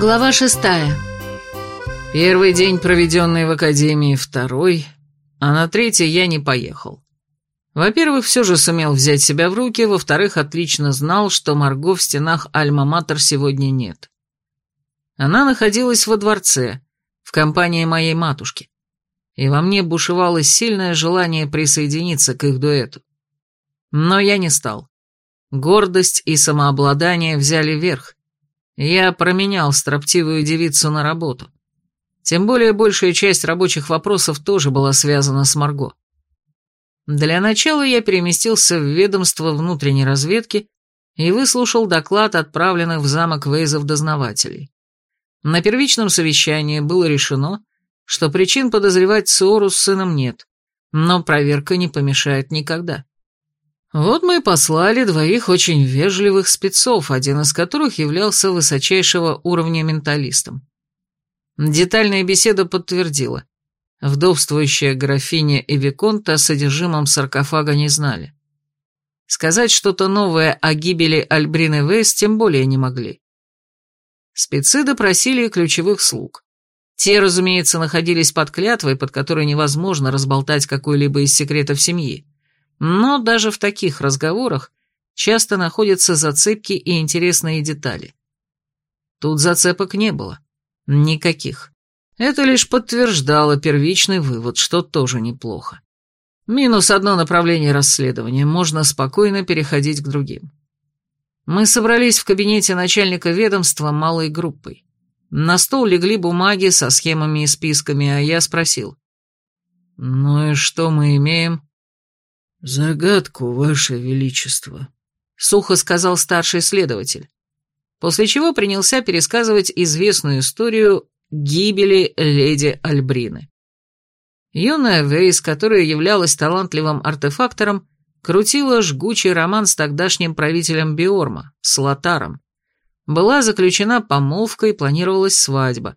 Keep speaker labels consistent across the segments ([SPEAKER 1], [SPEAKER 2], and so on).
[SPEAKER 1] Глава шестая.
[SPEAKER 2] Первый день, проведенный в академии, второй, а на третий я не поехал. Во-первых, все же сумел взять себя в руки, во-вторых, отлично знал, что Марго в стенах Альма-Матер сегодня нет. Она находилась во дворце, в компании моей матушки, и во мне бушевало сильное желание присоединиться к их дуэту. Но я не стал. Гордость и самообладание взяли верх. Я променял строптивую девицу на работу. Тем более большая часть рабочих вопросов тоже была связана с Марго. Для начала я переместился в ведомство внутренней разведки и выслушал доклад отправленных в замок Вейзов дознавателей. На первичном совещании было решено, что причин подозревать Циору с сыном нет, но проверка не помешает никогда. Вот мы и послали двоих очень вежливых спецов, один из которых являлся высочайшего уровня менталистом. Детальная беседа подтвердила. Вдовствующая графиня и Виконт о содержимом саркофага не знали. Сказать что-то новое о гибели Альбрины Вейс тем более не могли. Спецы допросили ключевых слуг. Те, разумеется, находились под клятвой, под которой невозможно разболтать какой-либо из секретов семьи. Но даже в таких разговорах часто находятся зацепки и интересные детали. Тут зацепок не было. Никаких. Это лишь подтверждало первичный вывод, что тоже неплохо. Минус одно направление расследования, можно спокойно переходить к другим. Мы собрались в кабинете начальника ведомства малой группой. На стол легли бумаги со схемами и списками, а я спросил. «Ну и что мы имеем?»
[SPEAKER 3] «Загадку, Ваше Величество», — сухо сказал старший следователь, после чего принялся пересказывать известную историю гибели леди Альбрины. Юная Вейс, которая являлась талантливым артефактором, крутила жгучий роман с тогдашним правителем Биорма, с Лотаром. Была заключена помолвка и планировалась свадьба.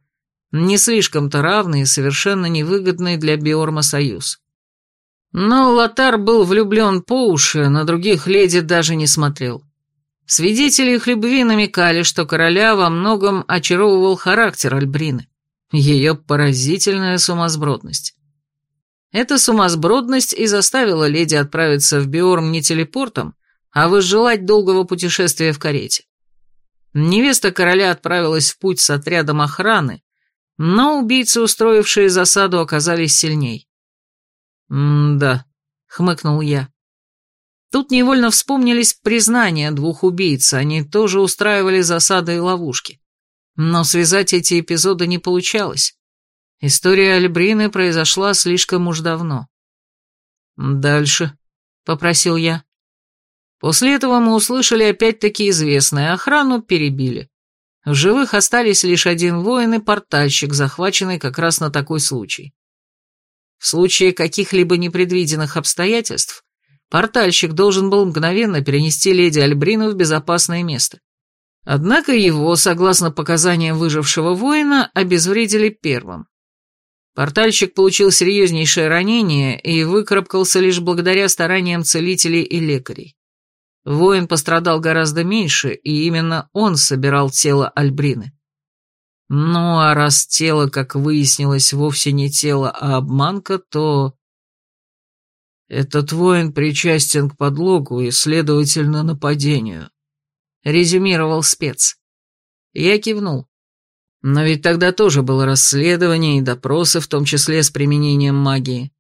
[SPEAKER 3] Не слишком-то равный и совершенно невыгодный для Биорма союз. Но Лотар был влюблен по уши, на других леди даже не смотрел. Свидетели их любви намекали, что короля во многом очаровывал характер Альбрины, ее поразительная сумасбродность. Эта сумасбродность и заставила леди отправиться в Биорм не телепортом, а возжелать долгого путешествия в карете. Невеста короля отправилась в путь с отрядом охраны, но убийцы, устроившие засаду, оказались сильней. «М-да», — хмыкнул я. Тут невольно вспомнились признания двух убийц, они тоже устраивали засады и ловушки. Но связать эти эпизоды не получалось. История Альбрины произошла слишком уж давно. «Дальше», — попросил я. После этого мы услышали опять-таки известное, охрану перебили. В живых остались лишь один воин и портальщик, захваченный как раз на такой случай. В случае каких-либо непредвиденных обстоятельств, портальщик должен был мгновенно перенести леди Альбрину в безопасное место. Однако его, согласно показаниям выжившего воина, обезвредили первым. Портальщик получил серьезнейшее ранение и выкарабкался лишь благодаря стараниям целителей и лекарей. Воин пострадал гораздо меньше, и именно он собирал тело Альбрины. Ну, а раз тело, как выяснилось, вовсе не тело, а обманка, то... Этот воин причастен к подлогу и, следовательно, нападению. Резюмировал спец. Я кивнул. Но ведь тогда тоже было расследование и допросы, в том числе с применением магии.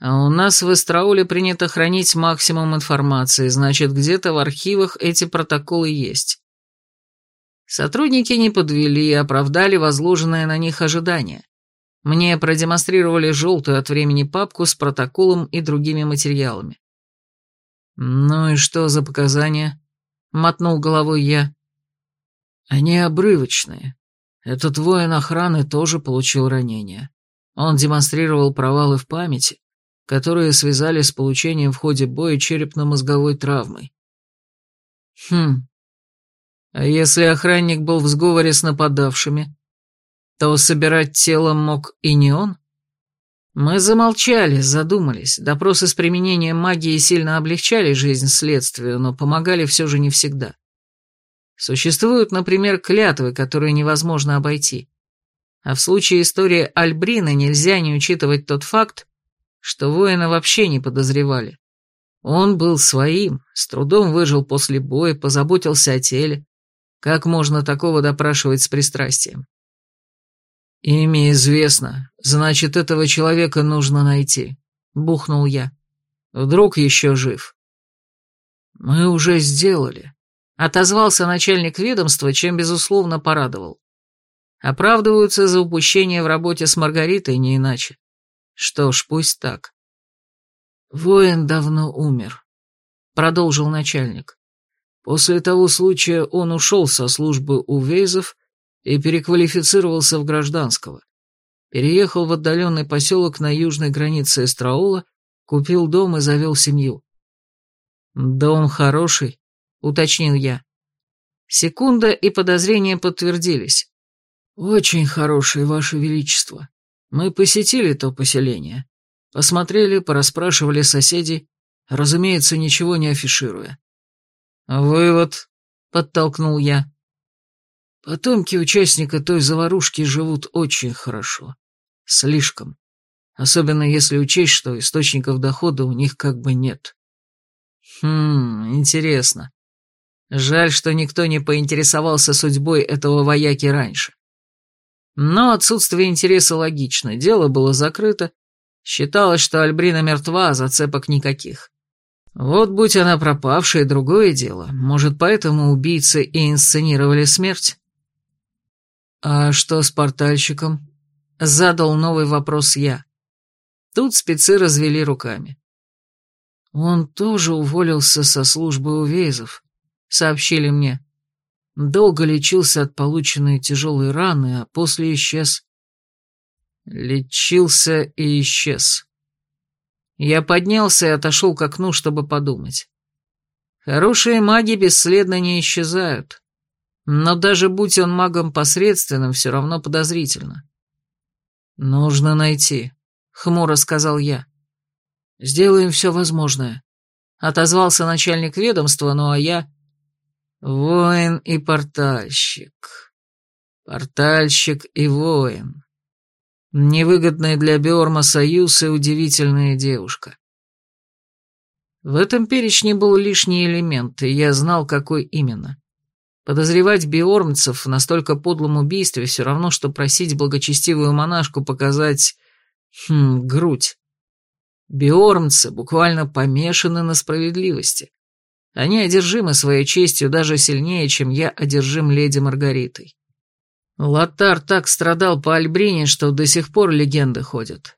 [SPEAKER 3] А у нас в Эстрауле принято хранить максимум информации, значит, где-то в архивах эти протоколы есть. Сотрудники не подвели и оправдали возложенное на них ожидание. Мне продемонстрировали желтую от времени папку с протоколом и другими материалами. «Ну и что за показания?» — мотнул головой я. «Они обрывочные. Этот воин охраны тоже получил ранения. Он демонстрировал провалы в памяти, которые связали с получением в ходе боя черепно-мозговой травмой. Хм, если охранник был в сговоре с нападавшими, то собирать тело мог и не он? Мы замолчали, задумались. Допросы с применением магии сильно облегчали жизнь следствию, но помогали все же не всегда.
[SPEAKER 2] Существуют, например, клятвы, которые невозможно обойти. А в случае истории Альбрина нельзя не учитывать тот факт, что воина вообще не подозревали. Он был своим, с трудом выжил после боя, позаботился о теле. Как можно такого допрашивать с пристрастием? «Имя известно, значит, этого человека нужно найти», — бухнул я. «Вдруг еще жив?» «Мы уже сделали», — отозвался начальник ведомства, чем, безусловно, порадовал. Оправдываются за упущение в работе с Маргаритой не иначе. Что ж, пусть так. «Воин давно умер», — продолжил начальник. После того случая он ушел со службы у Вейзов и переквалифицировался в гражданского. Переехал в отдаленный поселок на южной границе Эстраула, купил дом и завел семью. «Дом хороший», — уточнил я. Секунда и подозрения подтвердились. «Очень хороший, Ваше Величество. Мы посетили то поселение. Посмотрели, порасспрашивали соседей, разумеется, ничего не афишируя». «Вывод», — подтолкнул я. Потомки участника той заварушки живут очень хорошо. Слишком. Особенно если учесть, что источников дохода у них как бы нет. Хм, интересно. Жаль, что никто не поинтересовался судьбой этого вояки раньше. Но отсутствие интереса логично, дело было закрыто. Считалось, что Альбрина мертва, а зацепок никаких. Вот будь она пропавшая, другое дело. Может, поэтому убийцы и инсценировали смерть? «А что с портальщиком?» — задал новый вопрос я. Тут спецы развели руками. «Он тоже уволился со службы у Вейзов», — сообщили мне. Долго лечился от полученной тяжелой раны, а после исчез. Лечился и исчез. Я поднялся и отошел к окну, чтобы подумать. Хорошие маги бесследно не исчезают. Но даже будь он магом посредственным, все равно подозрительно. «Нужно найти», — хмуро сказал я. «Сделаем все возможное», — отозвался начальник ведомства, ну а я... «Воин и портальщик. Портальщик и воин. Невыгодный для Биорма союз и удивительная девушка». В этом перечне был лишний элемент, и я знал, какой именно. Подозревать биормцев в настолько подлом убийстве все равно, что просить благочестивую монашку показать... Хм, грудь. Биормцы буквально помешаны на справедливости. Они одержимы своей честью даже сильнее, чем я одержим леди Маргаритой. Лотар так страдал по Альбрине, что до сих пор легенды ходят.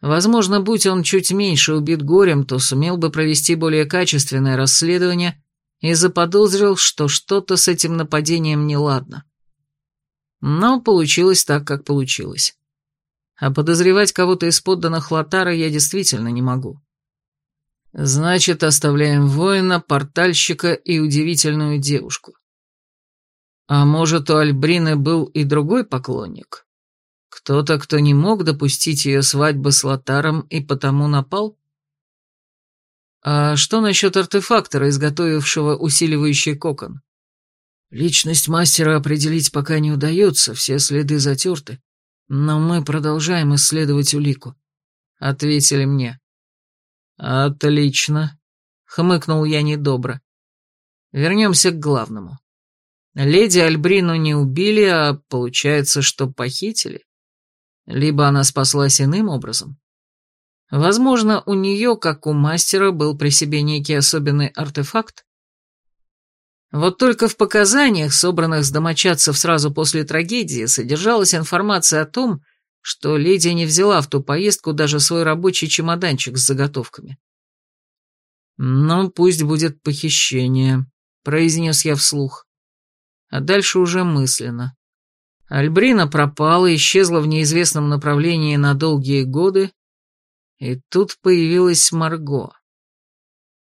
[SPEAKER 2] Возможно, будь он чуть меньше убит горем, то сумел бы провести более качественное расследование и заподозрил, что что-то с этим нападением неладно. Но получилось так, как получилось. А подозревать кого-то из подданных Лотара я действительно не могу. Значит, оставляем воина, портальщика и удивительную девушку. А может, у Альбрины был и другой поклонник? Кто-то, кто не мог допустить ее свадьбы с Лотаром и потому напал? А что насчет артефактора, изготовившего усиливающий кокон? Личность мастера определить пока не удается, все следы затерты. Но мы продолжаем исследовать улику. Ответили мне. Отлично. Хмыкнул я недобро. Вернемся к главному. Леди Альбрину не убили, а получается, что похитили. Либо она спаслась иным образом. Возможно, у нее, как у мастера, был при себе некий особенный артефакт? Вот только в показаниях, собранных с домочадцев сразу после трагедии, содержалась информация о том, что леди не взяла в ту поездку даже свой рабочий чемоданчик с заготовками. «Ну, пусть будет похищение», — произнес я вслух. А дальше уже мысленно. Альбрина пропала, исчезла в неизвестном направлении на долгие годы, и тут появилась Марго.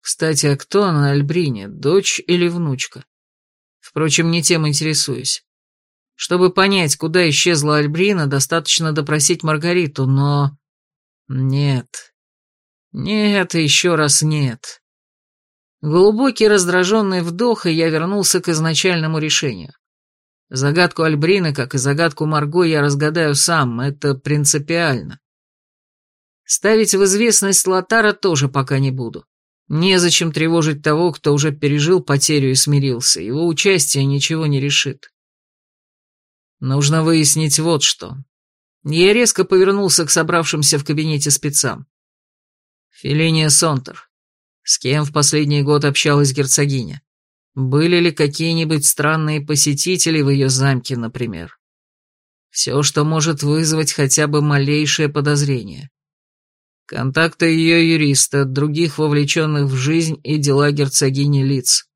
[SPEAKER 2] Кстати, а кто она Альбрине, дочь или внучка? Впрочем, не тем интересуюсь. Чтобы понять, куда исчезла Альбрина, достаточно допросить Маргариту, но... Нет. Нет и еще раз нет. Глубокий раздраженный вдох, и я вернулся к изначальному решению. Загадку Альбрины, как и загадку Марго, я разгадаю сам, это принципиально. Ставить в известность Лотара тоже пока не буду. Незачем тревожить того, кто уже пережил потерю и смирился, его участие ничего не решит. Нужно выяснить вот что. Я резко повернулся к собравшимся в кабинете спецам. Филиния Сонтер. С кем в последний год общалась герцогиня? Были ли какие-нибудь странные посетители в ее замке, например? Все, что может вызвать хотя бы малейшее подозрение. Контакты ее юриста, других вовлеченных в жизнь и дела герцогини лиц.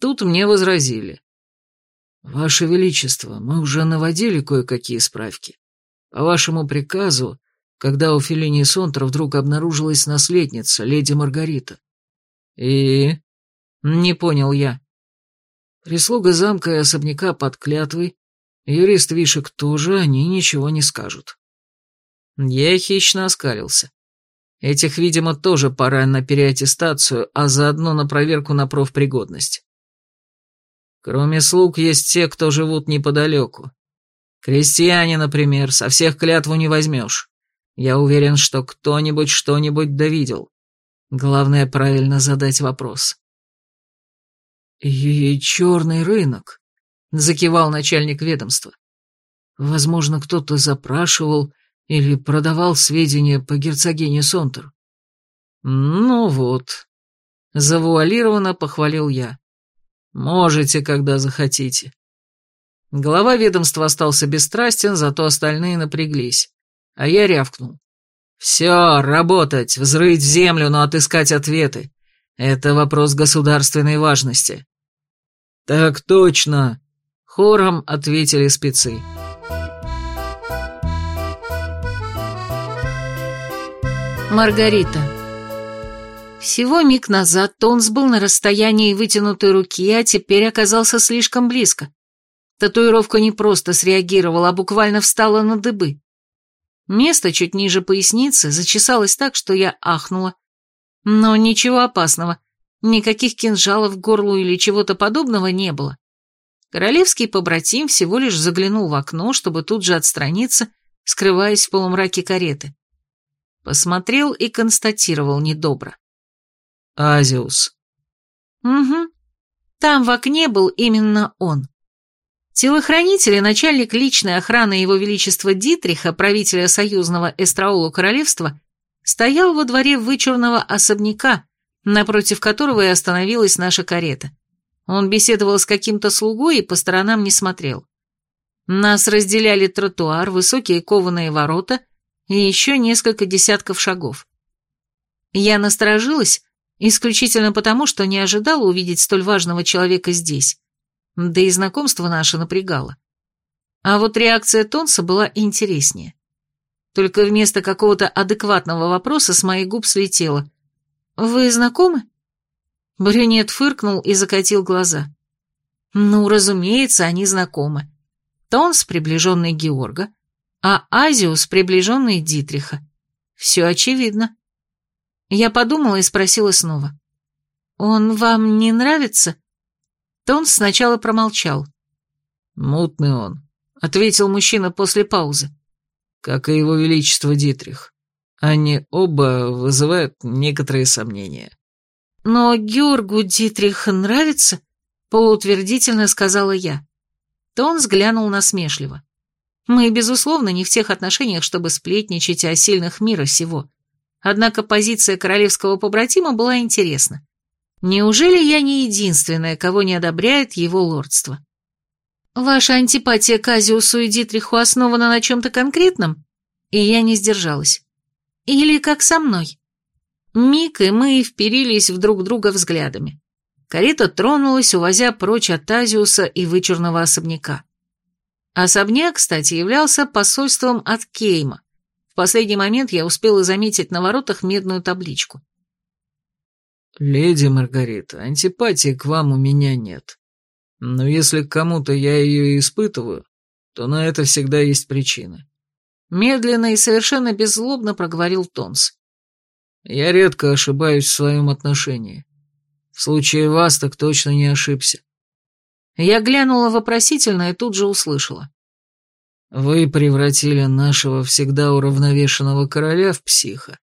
[SPEAKER 2] Тут мне возразили. «Ваше Величество, мы уже наводили кое-какие справки. По вашему приказу, когда у Феллини Сонтра вдруг обнаружилась наследница, леди Маргарита. И... Не понял я. Прислуга замка и особняка под клятвой, юрист Вишек тоже, они ничего не скажут. Я хищно оскалился. Этих, видимо, тоже пора на переаттестацию, а заодно на проверку на профпригодность. Кроме слуг есть те, кто живут неподалеку. Крестьяне, например, со всех клятву не возьмешь. Я уверен, что кто-нибудь что-нибудь довидел. Главное правильно задать вопрос. «И черный рынок», — закивал начальник ведомства. «Возможно, кто-то запрашивал или продавал сведения по герцогине Сонтер». «Ну вот», — завуалированно похвалил я. «Можете, когда захотите». Глава ведомства остался бесстрастен, зато остальные напряглись. А я рявкнул. «Все, работать, взрыть землю, но отыскать ответы. Это вопрос государственной важности». «Так точно!» — хором ответили спецы.
[SPEAKER 3] Маргарита. Всего миг назад Тонс был на расстоянии вытянутой руки, а теперь оказался слишком близко. Татуировка не просто среагировала, а буквально встала на дыбы. Место чуть ниже поясницы зачесалось так, что я ахнула. Но ничего опасного. Никаких кинжалов в горлу или чего-то подобного не было. Королевский побратим всего лишь заглянул в окно, чтобы тут же отстраниться, скрываясь в полумраке кареты. Посмотрел и констатировал недобро.
[SPEAKER 2] «Азиус».
[SPEAKER 3] «Угу. Там в окне был именно он. Телохранитель и начальник личной охраны Его Величества Дитриха, правителя союзного Эстраолу Королевства, стоял во дворе вычурного особняка, напротив которого и остановилась наша карета. Он беседовал с каким-то слугой и по сторонам не смотрел. Нас разделяли тротуар, высокие кованые ворота и еще несколько десятков шагов. Я насторожилась исключительно потому, что не ожидала увидеть столь важного человека здесь, да и знакомство наше напрягало. А вот реакция Тонса была интереснее. Только вместо какого-то адекватного вопроса с моих губ слетело. «Вы знакомы?» Брюнет фыркнул и закатил глаза. «Ну, разумеется, они знакомы. Тонс — приближенный Георга, а Азиус — приближенный Дитриха. Все очевидно». Я подумала и спросила снова. «Он вам не нравится?» Тонс сначала промолчал.
[SPEAKER 2] «Мутный он», — ответил мужчина после паузы. «Как и его величество Дитрих. Они оба вызывают некоторые сомнения.
[SPEAKER 3] «Но Георгу Дитрих нравится?» — полуутвердительно сказала я. Тон взглянул насмешливо. «Мы, безусловно, не в тех отношениях, чтобы сплетничать о сильных мира сего. Однако позиция королевского побратима была интересна. Неужели я не единственная, кого не одобряет его лордство?» «Ваша антипатия к Азиусу и Дитриху основана на чем-то конкретном?» И я не сдержалась. Или как со мной. Миг, и мы вперились в друг друга взглядами. Карета тронулась, увозя прочь от Тазиуса и вычурного особняка. Особняк, кстати, являлся посольством от Кейма. В последний момент я успела заметить на воротах медную табличку.
[SPEAKER 2] «Леди Маргарита, антипатии к вам у меня нет. Но если к кому-то я ее испытываю, то на это всегда есть причины.
[SPEAKER 3] Медленно и совершенно беззлобно проговорил Томс.
[SPEAKER 2] «Я редко ошибаюсь в своем отношении.
[SPEAKER 3] В случае вас так точно не ошибся.
[SPEAKER 2] Я глянула вопросительно и тут же услышала.
[SPEAKER 3] Вы превратили нашего всегда уравновешенного короля в психа.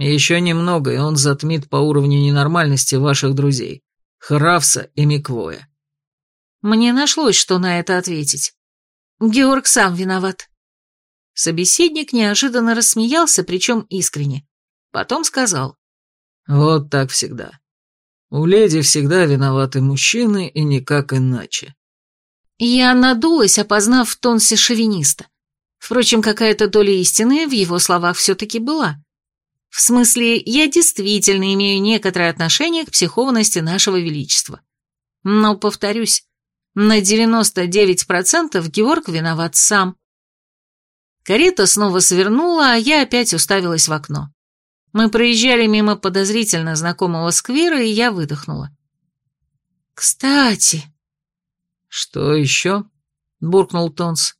[SPEAKER 3] Еще немного, и он затмит по уровню ненормальности ваших друзей, Хравса и Миквоя.
[SPEAKER 2] Мне нашлось, что на это ответить. Георг сам виноват. Собеседник неожиданно рассмеялся, причем искренне. Потом сказал.
[SPEAKER 3] Вот так всегда. У леди всегда виноваты мужчины и никак иначе.
[SPEAKER 2] Я надулась, опознав в тонсе шовиниста. Впрочем, какая-то доля истины в его словах все-таки была. В смысле, я действительно имею некоторое отношение к психованности нашего величества. Но, повторюсь, на 99% Георг виноват сам. Карета снова свернула, а я опять уставилась в окно. Мы проезжали мимо подозрительно знакомого сквера, и я выдохнула. «Кстати...»
[SPEAKER 3] «Что еще?» — буркнул Тонс.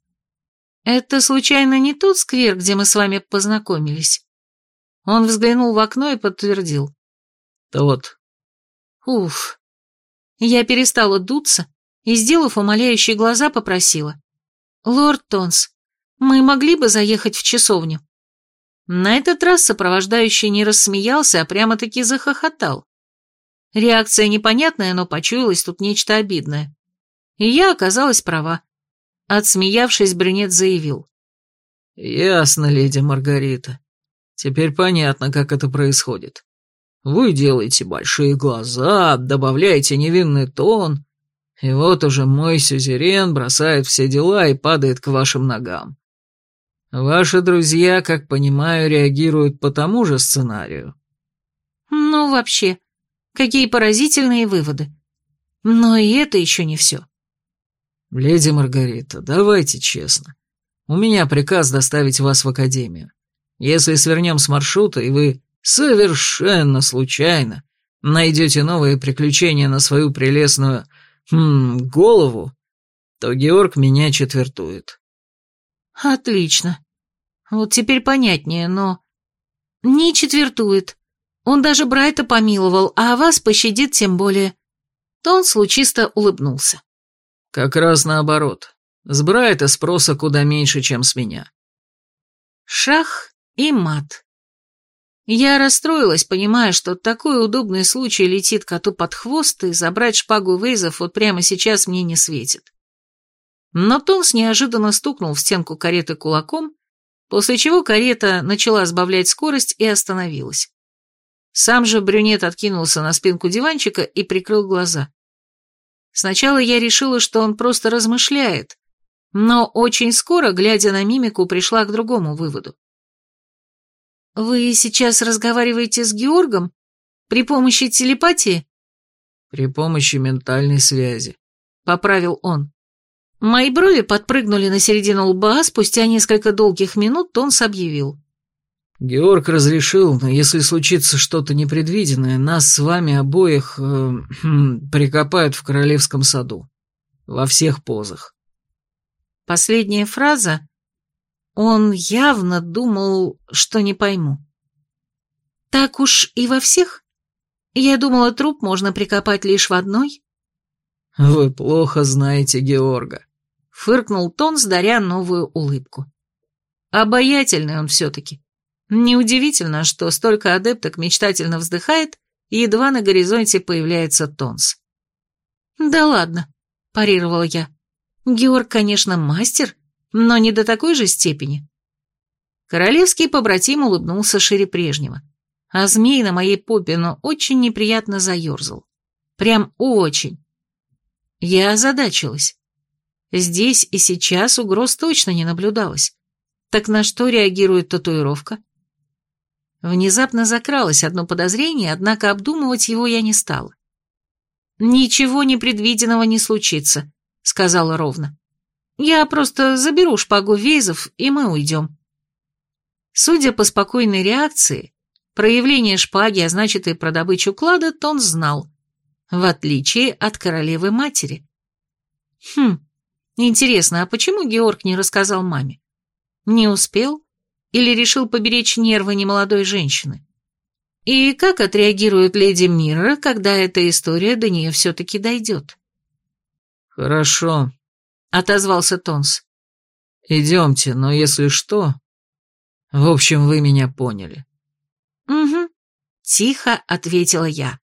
[SPEAKER 2] «Это, случайно, не тот сквер, где мы с вами познакомились?» Он взглянул в окно и подтвердил.
[SPEAKER 3] «Тот».
[SPEAKER 2] «Уф». Я перестала дуться и, сделав умоляющие глаза, попросила. «Лорд Тонс, мы могли бы заехать в часовню?» На этот раз сопровождающий не рассмеялся, а прямо-таки захохотал. Реакция непонятная, но почуялось тут нечто обидное. И я оказалась права. Отсмеявшись, брюнет заявил.
[SPEAKER 3] «Ясно, леди Маргарита. Теперь понятно, как это происходит. Вы делаете большие глаза, добавляете невинный тон, и вот уже мой сюзерен бросает все дела и падает к вашим ногам. Ваши друзья, как понимаю, реагируют по тому же сценарию.
[SPEAKER 2] Ну, вообще, какие поразительные выводы. Но и это еще не все.
[SPEAKER 3] Леди Маргарита, давайте честно. У меня приказ доставить вас в академию. Если свернем с маршрута, и вы совершенно случайно найдете новые приключения на свою прелестную хм, голову, то Георг меня четвертует.
[SPEAKER 2] Отлично. Вот теперь понятнее, но... Не четвертует. Он даже Брайта помиловал, а вас пощадит тем более. То он случисто улыбнулся.
[SPEAKER 3] Как раз наоборот. С Брайта спроса куда меньше, чем с меня.
[SPEAKER 2] Шах и мат. Я расстроилась, понимая, что такой удобный случай летит коту под хвост, и забрать шпагу Вейзов вот прямо сейчас мне не светит. Но Тонс неожиданно стукнул в стенку кареты кулаком, после чего карета начала сбавлять скорость и остановилась. Сам же брюнет откинулся на спинку диванчика и прикрыл глаза. Сначала я решила, что он просто размышляет, но очень скоро, глядя на мимику, пришла к другому выводу. «Вы сейчас разговариваете с Георгом? При помощи телепатии?»
[SPEAKER 3] «При помощи ментальной связи», — поправил он.
[SPEAKER 2] Мои брови подпрыгнули на середину лба, а спустя несколько долгих минут Тонс объявил.
[SPEAKER 3] «Георг разрешил, но если случится что-то непредвиденное, нас с вами обоих э, хм, прикопают в королевском саду. Во всех позах».
[SPEAKER 2] Последняя фраза он явно думал, что не пойму. «Так уж и во всех? Я думала, труп можно прикопать лишь в одной?»
[SPEAKER 3] «Вы плохо знаете Георга»,
[SPEAKER 2] Фыркнул Тонс, даря новую улыбку. Обаятельный он все-таки. Неудивительно, что столько адепток мечтательно вздыхает, и едва на горизонте появляется Тонс. «Да ладно», – парировала я. «Георг, конечно, мастер, но не до такой же степени». Королевский побратим улыбнулся шире прежнего, а змей на моей попе, но очень неприятно заерзал. Прям очень. Я озадачилась. Здесь и сейчас угроз точно не наблюдалось. Так на что реагирует татуировка? Внезапно закралось одно подозрение, однако обдумывать его я не стала. «Ничего непредвиденного не случится», — сказала ровно. «Я просто заберу шпагу Вейзов, и мы уйдем». Судя по спокойной реакции, проявление шпаги, а значит и про добычу клада, Тон знал, в отличие от королевы-матери. Хм, Интересно, а почему Георг не рассказал маме? Не успел? Или решил поберечь нервы немолодой женщины?
[SPEAKER 3] И как отреагирует леди Мира, когда эта история до нее все-таки дойдет?
[SPEAKER 2] «Хорошо», —
[SPEAKER 3] отозвался Тонс.
[SPEAKER 2] «Идемте, но если что...» «В общем, вы меня поняли».
[SPEAKER 3] «Угу», — тихо ответила я.